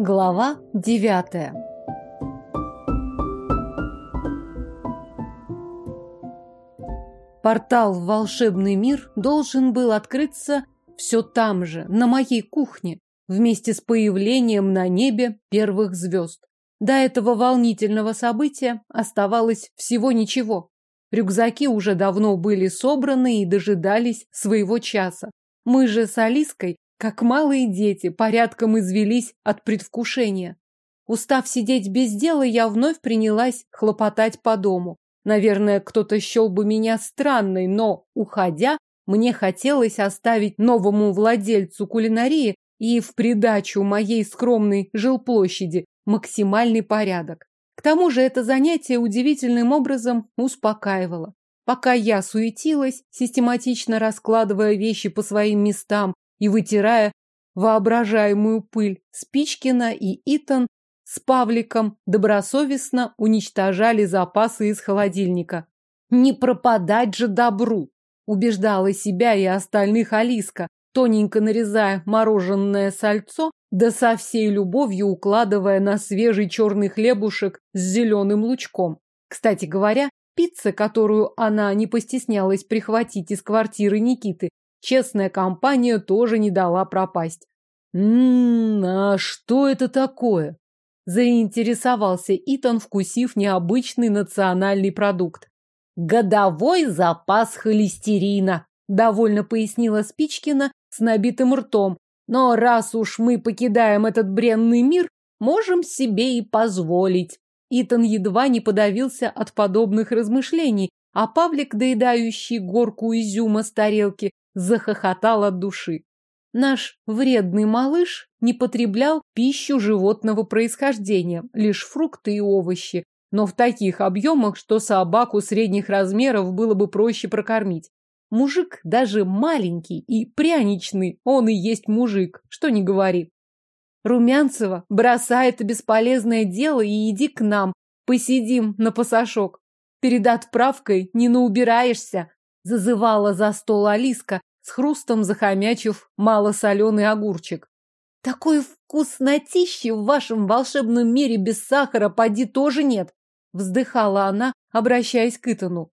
Глава девятая Портал в волшебный мир должен был открыться все там же, на моей кухне, вместе с появлением на небе первых звезд. До этого волнительного события оставалось всего ничего. Рюкзаки уже давно были собраны и дожидались своего часа. Мы же с Алиской как малые дети, порядком извелись от предвкушения. Устав сидеть без дела, я вновь принялась хлопотать по дому. Наверное, кто-то счел бы меня странной, но, уходя, мне хотелось оставить новому владельцу кулинарии и в придачу моей скромной жилплощади максимальный порядок. К тому же это занятие удивительным образом успокаивало. Пока я суетилась, систематично раскладывая вещи по своим местам и вытирая воображаемую пыль. Спичкина и Итан с Павликом добросовестно уничтожали запасы из холодильника. «Не пропадать же добру!» убеждала себя и остальных Алиска, тоненько нарезая мороженое сальцо, да со всей любовью укладывая на свежий черный хлебушек с зеленым лучком. Кстати говоря, пицца, которую она не постеснялась прихватить из квартиры Никиты, Честная компания тоже не дала пропасть. «М-м, а что это такое?» Заинтересовался Итан, вкусив необычный национальный продукт. «Годовой запас холестерина», — довольно пояснила Спичкина с набитым ртом. «Но раз уж мы покидаем этот бренный мир, можем себе и позволить». Итан едва не подавился от подобных размышлений, а Павлик, доедающий горку изюма с тарелки, захохотал от души. Наш вредный малыш не потреблял пищу животного происхождения, лишь фрукты и овощи, но в таких объемах, что собаку средних размеров было бы проще прокормить. Мужик даже маленький и пряничный, он и есть мужик, что не говори. Румянцева, бросай это бесполезное дело и иди к нам, посидим на пасашок. Перед отправкой не наубираешься, зазывала за стол Алиска, с хрустом захомячив малосоленый огурчик. Такой вкуснотищи в вашем волшебном мире без сахара поди тоже нет, вздыхала она, обращаясь к Итану.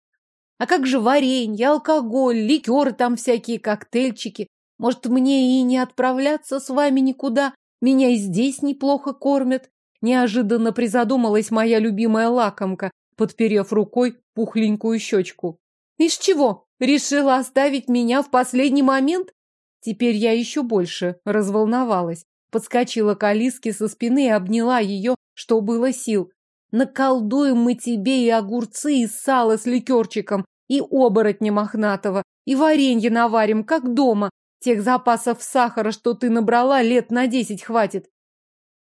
А как же варенье, алкоголь, ликеры там всякие, коктейльчики? Может, мне и не отправляться с вами никуда? Меня и здесь неплохо кормят. Неожиданно призадумалась моя любимая лакомка, подперев рукой пухленькую щечку. Из чего? Решила оставить меня в последний момент? Теперь я еще больше разволновалась. Подскочила к Алиске со спины и обняла ее, что было сил. Наколдуем мы тебе и огурцы, и сало с ликерчиком, и оборотня мохнатого, и варенье наварим, как дома. Тех запасов сахара, что ты набрала, лет на десять хватит.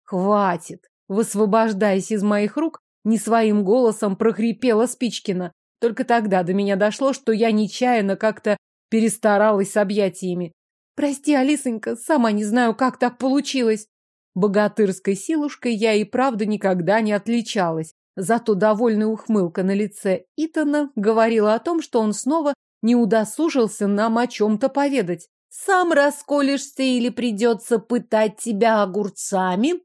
Хватит. Высвобождаясь из моих рук, не своим голосом прохрипела Спичкина. Только тогда до меня дошло, что я нечаянно как-то перестаралась с объятиями. Прости, Алисонька, сама не знаю, как так получилось. Богатырской силушкой я и правда никогда не отличалась. Зато довольная ухмылка на лице Итана говорила о том, что он снова не удосужился нам о чем-то поведать. «Сам расколешься или придется пытать тебя огурцами?»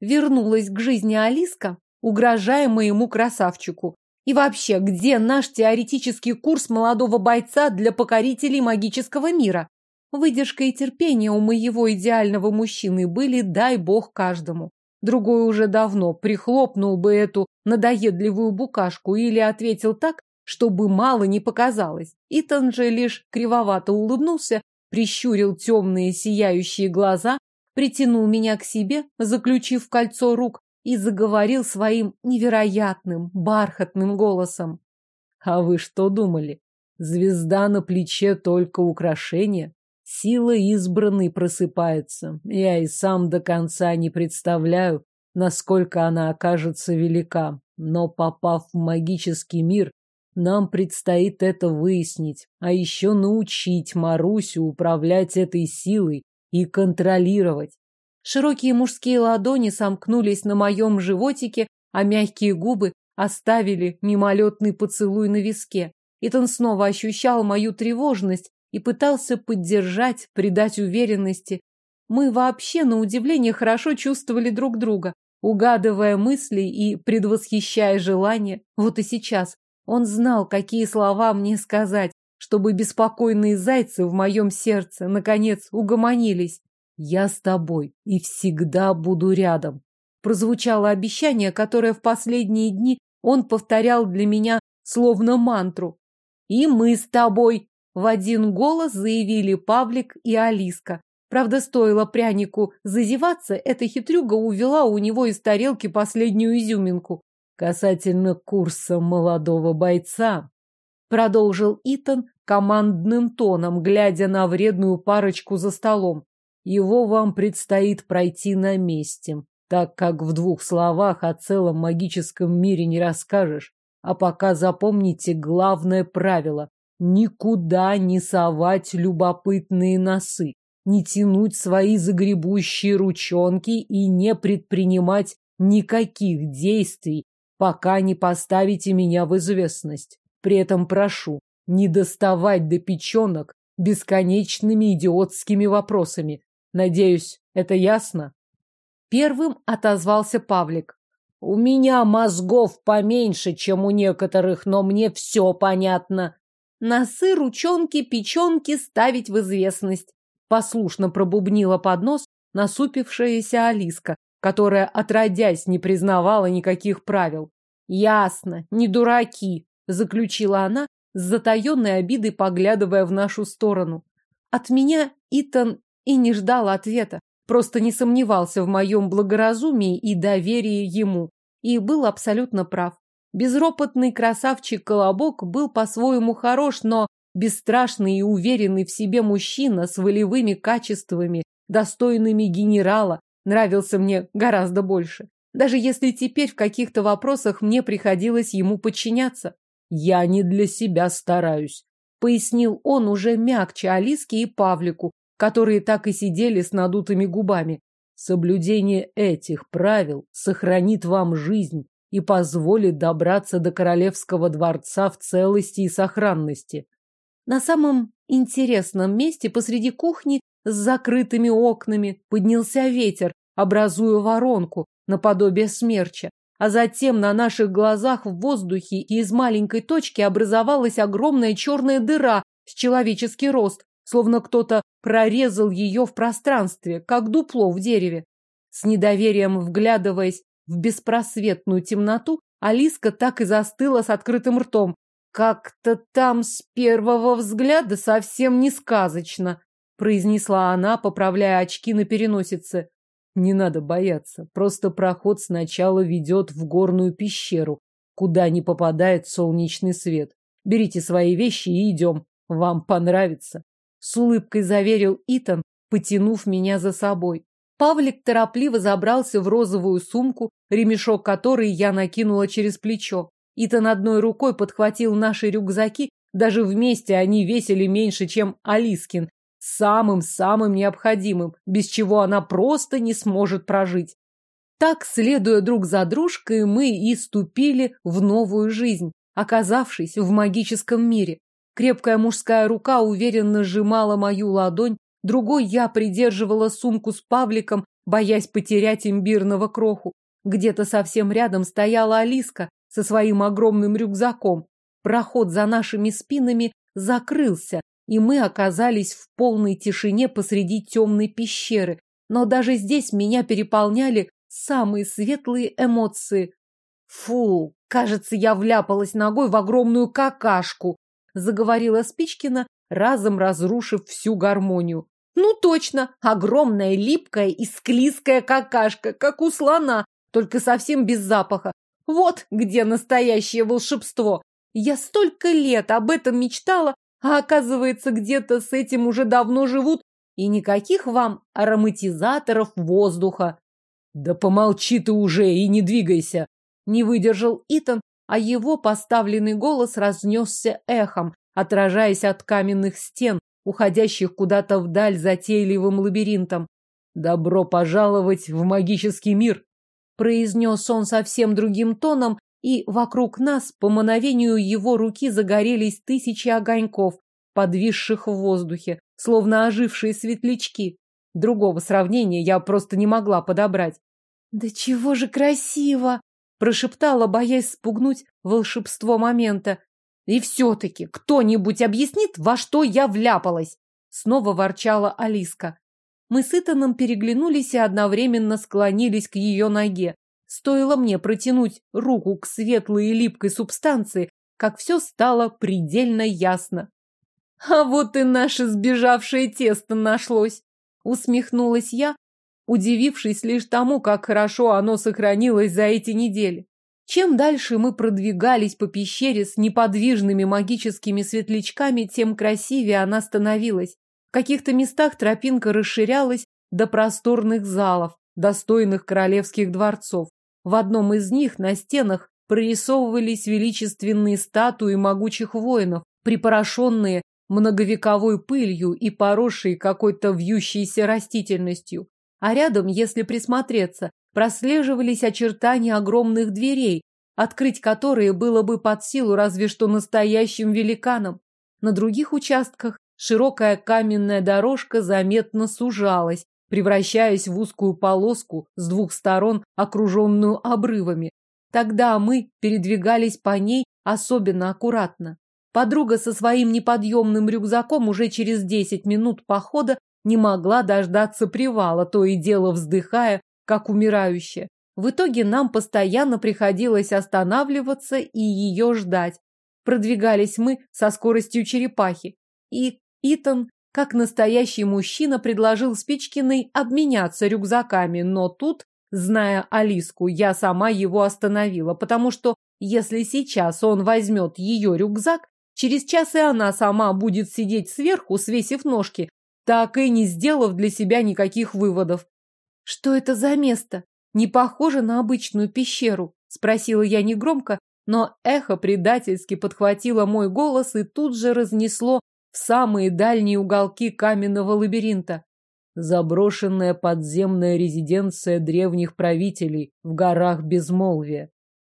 Вернулась к жизни Алиска, угрожая моему красавчику. И вообще, где наш теоретический курс молодого бойца для покорителей магического мира? Выдержка и терпение у моего идеального мужчины были, дай бог, каждому. Другой уже давно прихлопнул бы эту надоедливую букашку или ответил так, чтобы мало не показалось. Итан же лишь кривовато улыбнулся, прищурил темные сияющие глаза, притянул меня к себе, заключив кольцо рук, и заговорил своим невероятным, бархатным голосом. А вы что думали? Звезда на плече только украшение. Сила избранной просыпается. Я и сам до конца не представляю, насколько она окажется велика. Но попав в магический мир, нам предстоит это выяснить, а еще научить Марусю управлять этой силой и контролировать. Широкие мужские ладони сомкнулись на моем животике, а мягкие губы оставили мимолетный поцелуй на виске. Итан снова ощущал мою тревожность и пытался поддержать, придать уверенности. Мы вообще, на удивление, хорошо чувствовали друг друга, угадывая мысли и предвосхищая желания. Вот и сейчас он знал, какие слова мне сказать, чтобы беспокойные зайцы в моем сердце, наконец, угомонились. «Я с тобой и всегда буду рядом», прозвучало обещание, которое в последние дни он повторял для меня словно мантру. «И мы с тобой!» — в один голос заявили Павлик и Алиска. Правда, стоило прянику зазеваться, эта хитрюга увела у него из тарелки последнюю изюминку. Касательно курса молодого бойца, продолжил Итан командным тоном, глядя на вредную парочку за столом. Его вам предстоит пройти на месте, так как в двух словах о целом магическом мире не расскажешь. А пока запомните главное правило – никуда не совать любопытные носы, не тянуть свои загребущие ручонки и не предпринимать никаких действий, пока не поставите меня в известность. При этом прошу не доставать до печенок бесконечными идиотскими вопросами. Надеюсь, это ясно? Первым отозвался Павлик. У меня мозгов поменьше, чем у некоторых, но мне все понятно. Носы, ручонки, печенки ставить в известность. Послушно пробубнила под нос насупившаяся Алиска, которая, отродясь, не признавала никаких правил. Ясно, не дураки, заключила она, с затаенной обидой поглядывая в нашу сторону. От меня Итан и не ждал ответа, просто не сомневался в моем благоразумии и доверии ему и был абсолютно прав. Безропотный красавчик Колобок был по-своему хорош, но бесстрашный и уверенный в себе мужчина с волевыми качествами, достойными генерала, нравился мне гораздо больше. Даже если теперь в каких-то вопросах мне приходилось ему подчиняться. Я не для себя стараюсь, пояснил он уже мягче Алиске и Павлику, которые так и сидели с надутыми губами. Соблюдение этих правил сохранит вам жизнь и позволит добраться до королевского дворца в целости и сохранности. На самом интересном месте посреди кухни с закрытыми окнами поднялся ветер, образуя воронку наподобие смерча, а затем на наших глазах в воздухе и из маленькой точки образовалась огромная черная дыра с человеческий рост, словно кто-то прорезал ее в пространстве, как дупло в дереве. С недоверием вглядываясь в беспросветную темноту, Алиска так и застыла с открытым ртом. «Как-то там с первого взгляда совсем не сказочно», произнесла она, поправляя очки на переносице. «Не надо бояться, просто проход сначала ведет в горную пещеру, куда не попадает солнечный свет. Берите свои вещи и идем, вам понравится». С улыбкой заверил Итан, потянув меня за собой. Павлик торопливо забрался в розовую сумку, ремешок которой я накинула через плечо. Итан одной рукой подхватил наши рюкзаки, даже вместе они весили меньше, чем Алискин, самым-самым необходимым, без чего она просто не сможет прожить. Так, следуя друг за дружкой, мы и ступили в новую жизнь, оказавшись в магическом мире. Крепкая мужская рука уверенно сжимала мою ладонь, другой я придерживала сумку с Павликом, боясь потерять имбирного кроху. Где-то совсем рядом стояла Алиска со своим огромным рюкзаком. Проход за нашими спинами закрылся, и мы оказались в полной тишине посреди темной пещеры. Но даже здесь меня переполняли самые светлые эмоции. Фу, кажется, я вляпалась ногой в огромную какашку заговорила Спичкина, разом разрушив всю гармонию. Ну точно, огромная, липкая и склизкая какашка, как у слона, только совсем без запаха. Вот где настоящее волшебство. Я столько лет об этом мечтала, а оказывается, где-то с этим уже давно живут, и никаких вам ароматизаторов воздуха. Да помолчи ты уже и не двигайся, не выдержал Итан, а его поставленный голос разнесся эхом, отражаясь от каменных стен, уходящих куда-то вдаль затейливым лабиринтом. «Добро пожаловать в магический мир!» произнес он совсем другим тоном, и вокруг нас по мановению его руки загорелись тысячи огоньков, подвисших в воздухе, словно ожившие светлячки. Другого сравнения я просто не могла подобрать. «Да чего же красиво!» – прошептала, боясь спугнуть волшебство момента. «И все-таки кто-нибудь объяснит, во что я вляпалась?» Снова ворчала Алиска. Мы с Итаном переглянулись и одновременно склонились к ее ноге. Стоило мне протянуть руку к светлой и липкой субстанции, как все стало предельно ясно. «А вот и наше сбежавшее тесто нашлось!» Усмехнулась я, удивившись лишь тому, как хорошо оно сохранилось за эти недели. Чем дальше мы продвигались по пещере с неподвижными магическими светлячками, тем красивее она становилась. В каких-то местах тропинка расширялась до просторных залов, достойных королевских дворцов. В одном из них на стенах прорисовывались величественные статуи могучих воинов, припорошенные многовековой пылью и поросшие какой-то вьющейся растительностью. А рядом, если присмотреться, прослеживались очертания огромных дверей, открыть которые было бы под силу разве что настоящим великанам. На других участках широкая каменная дорожка заметно сужалась, превращаясь в узкую полоску с двух сторон, окруженную обрывами. Тогда мы передвигались по ней особенно аккуратно. Подруга со своим неподъемным рюкзаком уже через десять минут похода не могла дождаться привала, то и дело вздыхая, как умирающая. В итоге нам постоянно приходилось останавливаться и ее ждать. Продвигались мы со скоростью черепахи. И Итан как настоящий мужчина предложил Спичкиной обменяться рюкзаками, но тут, зная Алиску, я сама его остановила, потому что если сейчас он возьмет ее рюкзак, через час и она сама будет сидеть сверху, свесив ножки, так и не сделав для себя никаких выводов. «Что это за место? Не похоже на обычную пещеру?» – спросила я негромко, но эхо предательски подхватило мой голос и тут же разнесло в самые дальние уголки каменного лабиринта. Заброшенная подземная резиденция древних правителей в горах Безмолвия.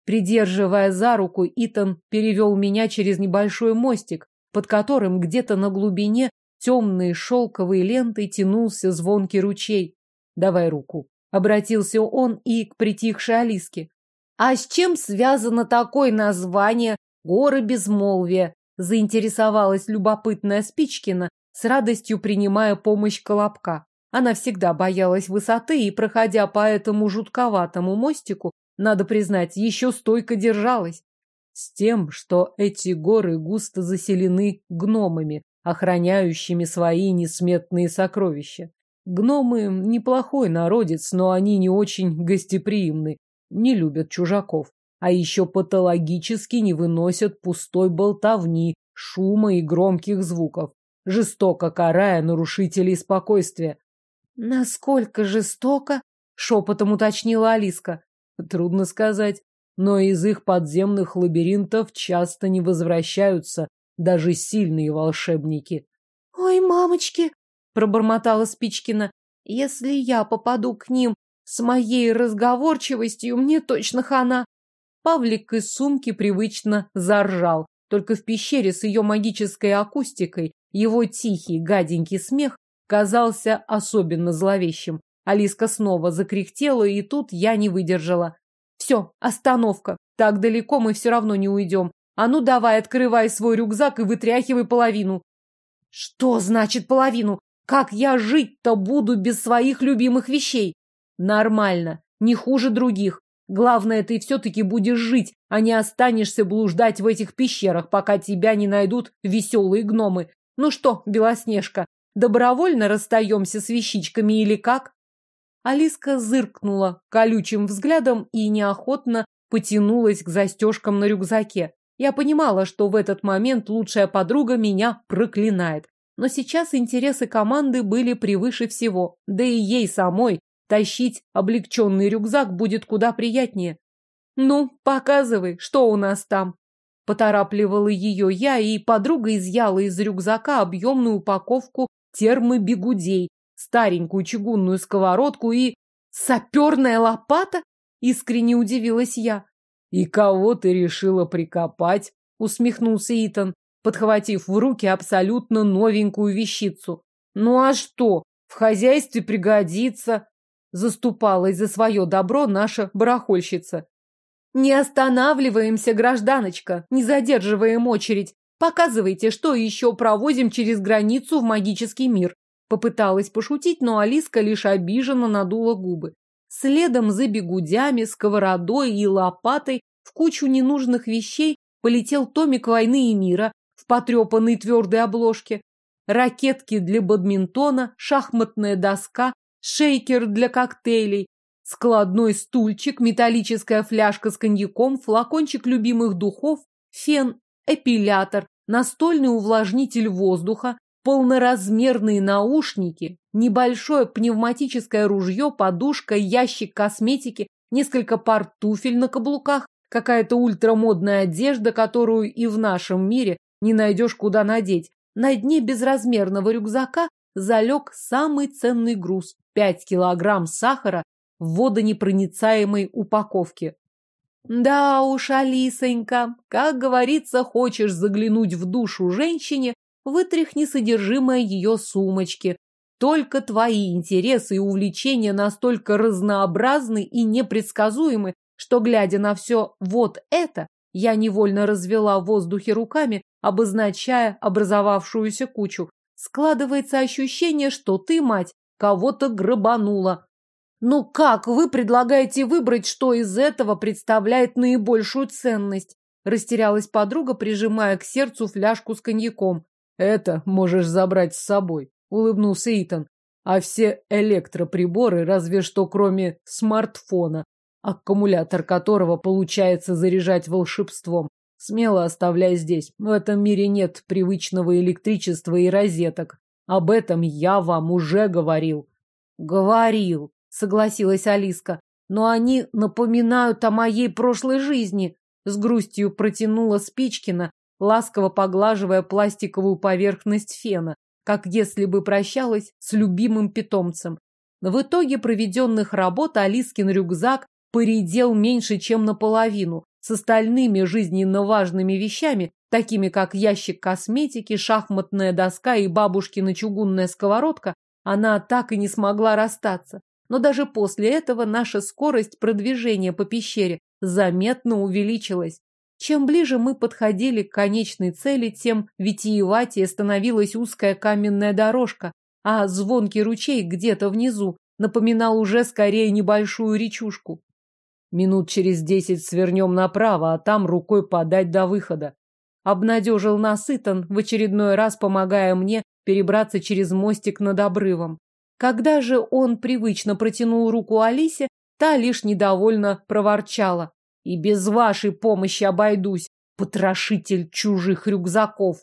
Придерживая за руку, Итан перевел меня через небольшой мостик, под которым где-то на глубине темной шелковой лентой тянулся звонкий ручей. «Давай руку», — обратился он и к притихшей Алиске. «А с чем связано такое название «Горы Безмолвия»?» заинтересовалась любопытная Спичкина, с радостью принимая помощь Колобка. Она всегда боялась высоты и, проходя по этому жутковатому мостику, надо признать, еще стойко держалась. С тем, что эти горы густо заселены гномами, охраняющими свои несметные сокровища. Гномы – неплохой народец, но они не очень гостеприимны, не любят чужаков а еще патологически не выносят пустой болтовни, шума и громких звуков, жестоко карая нарушителей спокойствия. «Насколько жестоко?» — шепотом уточнила Алиска. «Трудно сказать, но из их подземных лабиринтов часто не возвращаются даже сильные волшебники». «Ой, мамочки!» — пробормотала Спичкина. «Если я попаду к ним с моей разговорчивостью, мне точно хана. Павлик из сумки привычно заржал. Только в пещере с ее магической акустикой его тихий, гаденький смех казался особенно зловещим. Алиска снова закряхтела, и тут я не выдержала. «Все, остановка. Так далеко мы все равно не уйдем. А ну давай, открывай свой рюкзак и вытряхивай половину». «Что значит половину? Как я жить-то буду без своих любимых вещей?» «Нормально. Не хуже других. Главное, ты все-таки будешь жить, а не останешься блуждать в этих пещерах, пока тебя не найдут веселые гномы. Ну что, Белоснежка, добровольно расстаемся с вещичками или как? Алиска зыркнула колючим взглядом и неохотно потянулась к застежкам на рюкзаке. Я понимала, что в этот момент лучшая подруга меня проклинает. Но сейчас интересы команды были превыше всего, да и ей самой Тащить облегченный рюкзак будет куда приятнее. Ну, показывай, что у нас там. Поторапливала ее я, и подруга изъяла из рюкзака объемную упаковку термобегудей, старенькую чугунную сковородку и... Саперная лопата? Искренне удивилась я. И кого ты решила прикопать? Усмехнулся Итан, подхватив в руки абсолютно новенькую вещицу. Ну а что? В хозяйстве пригодится. Заступалась за свое добро наша барахольщица. Не останавливаемся, гражданочка, не задерживаем очередь. Показывайте, что еще провозим через границу в магический мир. Попыталась пошутить, но Алиска лишь обиженно надула губы. Следом за бегудями, сковородой и лопатой в кучу ненужных вещей полетел томик «Войны и мира» в потрепанной твердой обложке, ракетки для бадминтона, шахматная доска, шейкер для коктейлей, складной стульчик, металлическая фляжка с коньяком, флакончик любимых духов, фен, эпилятор, настольный увлажнитель воздуха, полноразмерные наушники, небольшое пневматическое ружье, подушка, ящик косметики, несколько пар туфель на каблуках, какая-то ультрамодная одежда, которую и в нашем мире не найдешь куда надеть. На дне безразмерного рюкзака залег самый ценный груз – 5 килограмм сахара в водонепроницаемой упаковке. Да уж, Алисонька, как говорится, хочешь заглянуть в душу женщине, вытряхни содержимое ее сумочки. Только твои интересы и увлечения настолько разнообразны и непредсказуемы, что, глядя на все вот это, я невольно развела в воздухе руками, обозначая образовавшуюся кучу. Складывается ощущение, что ты, мать, кого-то грабанула. Ну как вы предлагаете выбрать, что из этого представляет наибольшую ценность? Растерялась подруга, прижимая к сердцу фляжку с коньяком. Это можешь забрать с собой, улыбнулся Итан. А все электроприборы, разве что кроме смартфона, аккумулятор которого получается заряжать волшебством, смело оставляй здесь. В этом мире нет привычного электричества и розеток. Об этом я вам уже говорил. Говорил, согласилась Алиска. Но они напоминают о моей прошлой жизни. С грустью протянула Спичкина, ласково поглаживая пластиковую поверхность фена, как если бы прощалась с любимым питомцем. В итоге проведенных работ Алискин рюкзак поредел меньше, чем наполовину. С остальными жизненно важными вещами, такими как ящик косметики, шахматная доска и бабушкина чугунная сковородка, она так и не смогла расстаться. Но даже после этого наша скорость продвижения по пещере заметно увеличилась. Чем ближе мы подходили к конечной цели, тем витиеватее становилась узкая каменная дорожка, а звонкий ручей где-то внизу напоминал уже скорее небольшую речушку. Минут через десять свернем направо, а там рукой подать до выхода. Обнадежил нас Итан, в очередной раз помогая мне перебраться через мостик над обрывом. Когда же он привычно протянул руку Алисе, та лишь недовольно проворчала. И без вашей помощи обойдусь, потрошитель чужих рюкзаков.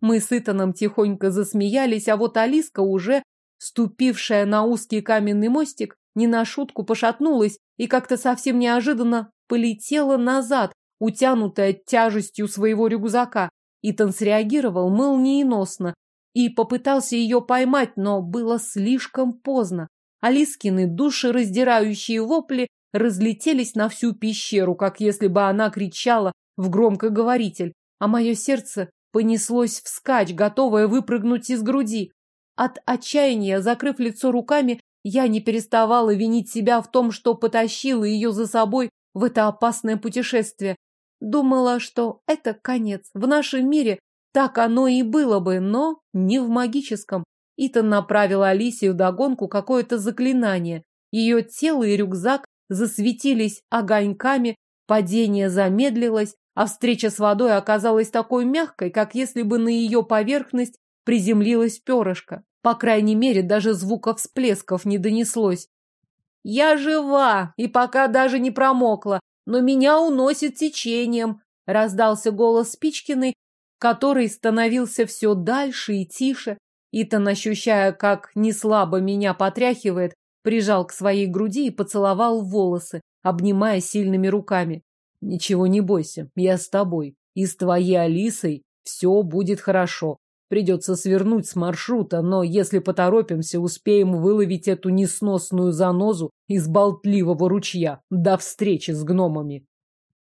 Мы с Итаном тихонько засмеялись, а вот Алиска, уже ступившая на узкий каменный мостик, не на шутку пошатнулась и как-то совсем неожиданно полетела назад, утянутая тяжестью своего рюкзака. Итан среагировал молниеносно и попытался ее поймать, но было слишком поздно. Алискины душераздирающие вопли разлетелись на всю пещеру, как если бы она кричала в громкоговоритель, а мое сердце понеслось вскачь, готовое выпрыгнуть из груди. От отчаяния, закрыв лицо руками, я не переставала винить себя в том, что потащила ее за собой в это опасное путешествие. Думала, что это конец. В нашем мире так оно и было бы, но не в магическом. Итан направил Алисе вдогонку какое-то заклинание. Ее тело и рюкзак засветились огоньками, падение замедлилось, а встреча с водой оказалась такой мягкой, как если бы на ее поверхность приземлилась перышко. По крайней мере, даже звука всплесков не донеслось. «Я жива и пока даже не промокла, но меня уносит течением», — раздался голос Спичкиной, который становился все дальше и тише. Итан, ощущая, как неслабо меня потряхивает, прижал к своей груди и поцеловал волосы, обнимая сильными руками. «Ничего не бойся, я с тобой. И с твоей Алисой все будет хорошо. Придется свернуть с маршрута, но если поторопимся, успеем выловить эту несносную занозу из болтливого ручья. До встречи с гномами.